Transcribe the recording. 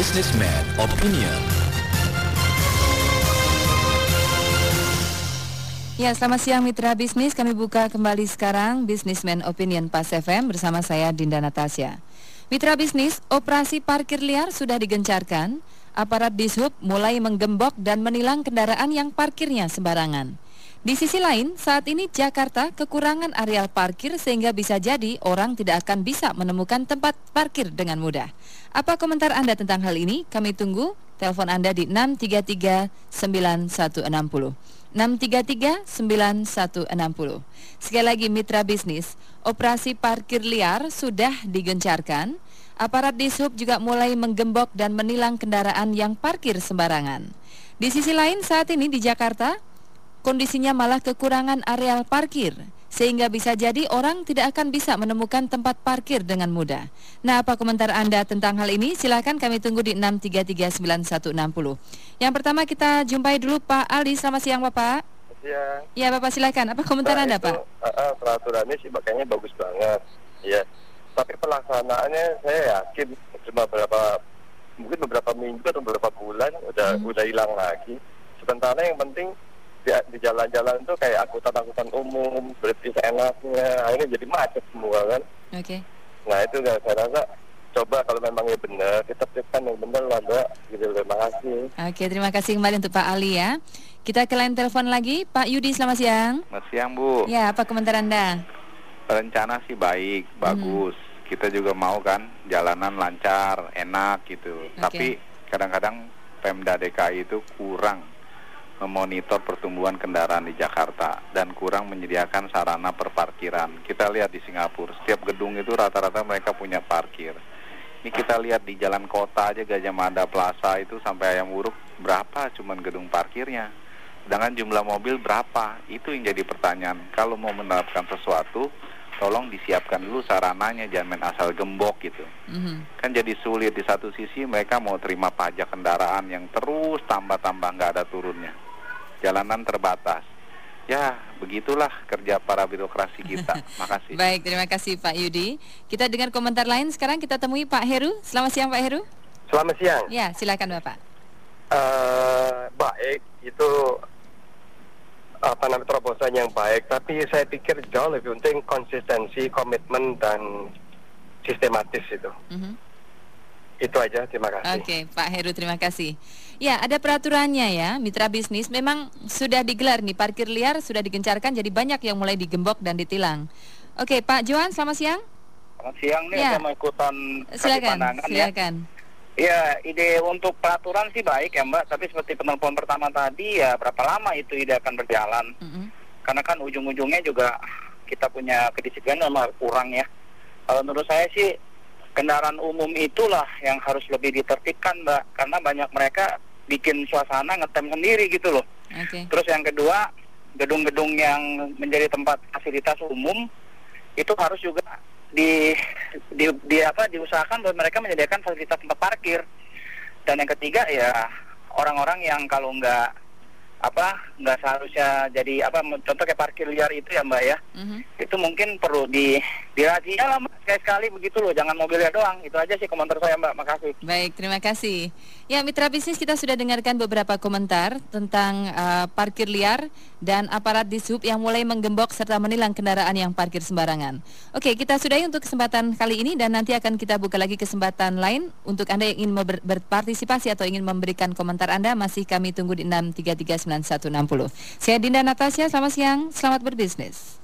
Businessman Opinion. Ya, selamat siang mitra bisnis. Kami buka kembali sekarang Businessman Opinion Pas FM bersama saya Dinda Natasya. Mitra bisnis, operasi parkir liar sudah digencarkan. Aparat dishub mulai menggembok dan menilang kendaraan yang parkirnya sembarangan. Di sisi lain, saat ini Jakarta kekurangan areal parkir sehingga bisa jadi orang tidak akan bisa menemukan tempat parkir dengan mudah. Apa komentar Anda tentang hal ini? Kami tunggu telepon Anda di 633 9160. 633 9160. Sekali lagi mitra bisnis, operasi parkir liar sudah digencarkan. Aparat dishub juga mulai menggembok dan menilang kendaraan yang parkir sembarangan. Di sisi lain saat ini di Jakarta kondisinya malah kekurangan areal parkir sehingga bisa jadi orang tidak akan bisa menemukan tempat parkir dengan mudah. Nah, apa komentar Anda tentang hal ini? Silakan kami tunggu di 6339160. Yang pertama kita jumpai dulu Pak Ali. Selamat siang Bapak. Ya. Ya Bapak silakan. Apa komentar Nah, Anda itu, Pak? uh, peraturannya sih makanya bagus banget. Ya. Tapi pelaksanaannya saya yakin cuma beberapa mungkin beberapa minggu atau beberapa bulan udah Hmm. udah hilang lagi. Sementara yang penting di, di jalan-jalan tuh kayak angkutan-angkutan umum berhenti seenaknya, akhirnya jadi macet semua kan. Oke. Nah itu nggak saya rasa coba kalau memangnya benar kita tertipkan yang benar ada gitu. Terima kasih. Oke, terima kasih kembali untuk Pak Ali ya. Kita ke line telepon lagi, Pak Yudi selamat siang. Selamat siang Bu. Ya, apa komentar Anda? Rencana sih baik, bagus. Kita juga mau kan jalanan lancar, enak gitu. Oke. Tapi kadang-kadang Pemda DKI itu kurang memonitor pertumbuhan kendaraan di Jakarta dan kurang menyediakan sarana perparkiran. Kita lihat di Singapura, setiap gedung itu rata-rata mereka punya parkir. Ini kita lihat di jalan kota aja Gajah Mada Plaza itu sampai Ayam Uruk berapa cuman gedung parkirnya. Sedangkan jumlah mobil berapa? Itu yang jadi pertanyaan. Kalau mau menerapkan sesuatu, tolong disiapkan dulu sarananya, jangan main asal gembok gitu. Mhm. Kan jadi sulit di satu sisi mereka mau terima pajak kendaraan yang terus tambah-tambah nggak ada turunnya. Jalanan terbatas. Ya, begitulah kerja para birokrasi kita. Makasih. Baik, terima kasih Pak Yudi. Kita dengar komentar lain sekarang kita temui Pak Heru. Selamat siang Pak Heru. Selamat siang. Ya, silakan Bapak. eh baik itu apa namanya terobosan yang baik tapi saya pikir jauh lebih penting konsistensi komitmen dan sistematis itu Mhm. Itu aja terima kasih Oke, Pak Heru terima kasih. Ya, ada peraturannya ya, mitra bisnis memang sudah digelar nih parkir liar sudah digencarkan jadi banyak yang mulai digembok dan ditilang. Oke, Pak Johan selamat siang. Selamat siang nih, Ya. saya mau ikutan Silakan, pandangan ya. silakan. Ya, ide untuk peraturan sih baik ya Mbak, tapi seperti penelpon pertama tadi ya berapa lama itu ide akan berjalan? Mhm. Karena kan ujung-ujungnya juga kita punya kedisiplinan sama kurang ya. Kalau menurut saya sih kendaraan umum itulah yang harus lebih ditertibkan Mbak, karena banyak mereka bikin suasana ngetem sendiri gitu loh. Oke. Terus yang kedua, gedung-gedung yang menjadi tempat fasilitas umum itu harus juga di di, di apa diusahakan bahwa mereka menyediakan fasilitas tempat parkir. Dan yang ketiga ya orang-orang yang kalau nggak apa nggak seharusnya jadi apa contoh kayak parkir liar itu ya mbak ya. Mhm. itu mungkin perlu di dirazia lah mbak sekali-sekali begitu loh jangan mobilnya doang. Itu aja sih komentar saya mbak. Makasih. Baik, terima kasih. Ya, mitra bisnis kita sudah dengarkan beberapa komentar tentang uh, parkir liar dan aparat dishub yang mulai menggembok serta menilang kendaraan yang parkir sembarangan. Oke, kita sudahi untuk kesempatan kali ini dan nanti akan kita buka lagi kesempatan lain. Untuk Anda yang ingin ber- berpartisipasi atau ingin memberikan komentar Anda masih kami tunggu di 6339160. Saya Dinda Natasya, selamat siang, selamat berbisnis.